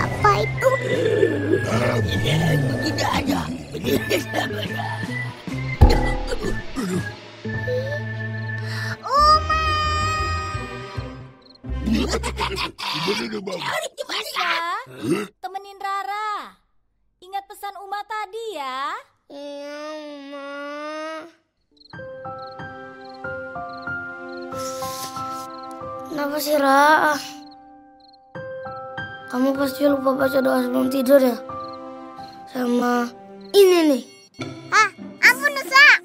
Apa itu? Tidak ada. Uma. Bisa? Temenin Rara. Ingat pesan Uma tadi ya. Iya, Kenapa sih, Ra? Kamu pasti lupa baca doa sebelum tidur ya? Sama ini nih. Ah, ampun Nusa.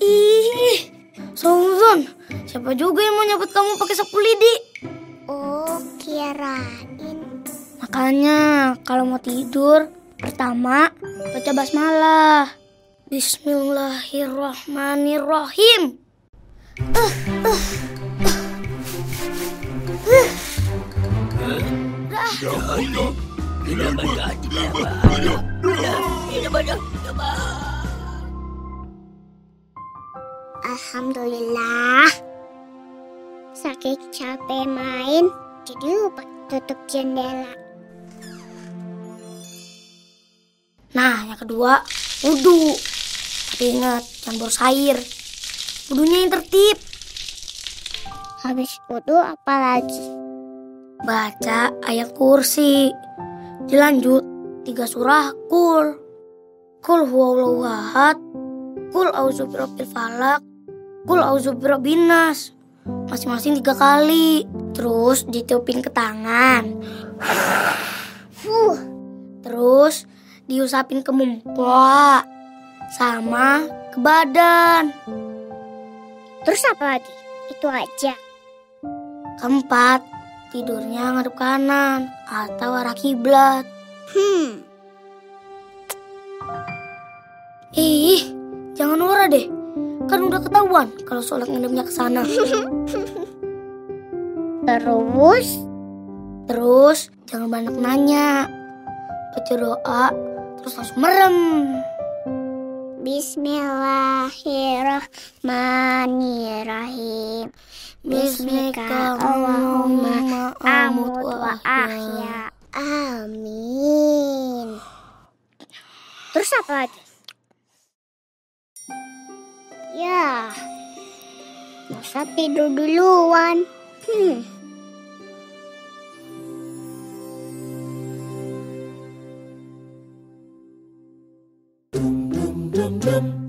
Ih, Songzon. Siapa juga yang mau nyebut kamu pakai sapu lidi? Oh, kirain. Makanya kalau mau tidur, pertama baca basmalah. Bismillahirrahmanirrahim. Tidak baca, Alhamdulillah. Sakit capek main, jadi lupa tutup jendela. Nah, yang kedua, wudhu. Tapi ingat, jangan boros air. Wudhunya yang tertib. Habis wudhu apa lagi? Baca ayat kursi. Dilanjut, tiga surah kul. Kul huwallahu ahad. Kul auzu birabbil falak. Kul auzu nas. Masing-masing tiga kali. Terus ditiupin ke tangan. Fuh, Terus diusapin ke muka. Sama ke badan. terus apa lagi? Itu aja. Keempat, tidurnya ngadep kanan atau arah kiblat. Hmm, Ih, jangan norak deh. Kan udah ketahuan kalau sholat ngadepnya ke sana. terus Terus jangan banyak nanya. Baca doa, terus langsung merem. Bismillahirrahmanirrahim. Bismika Allahumma amut wa ahya. ahya. Amin. Terus apa lagi? Ya, masa tidur duluan. Hmm. Dum dum dum.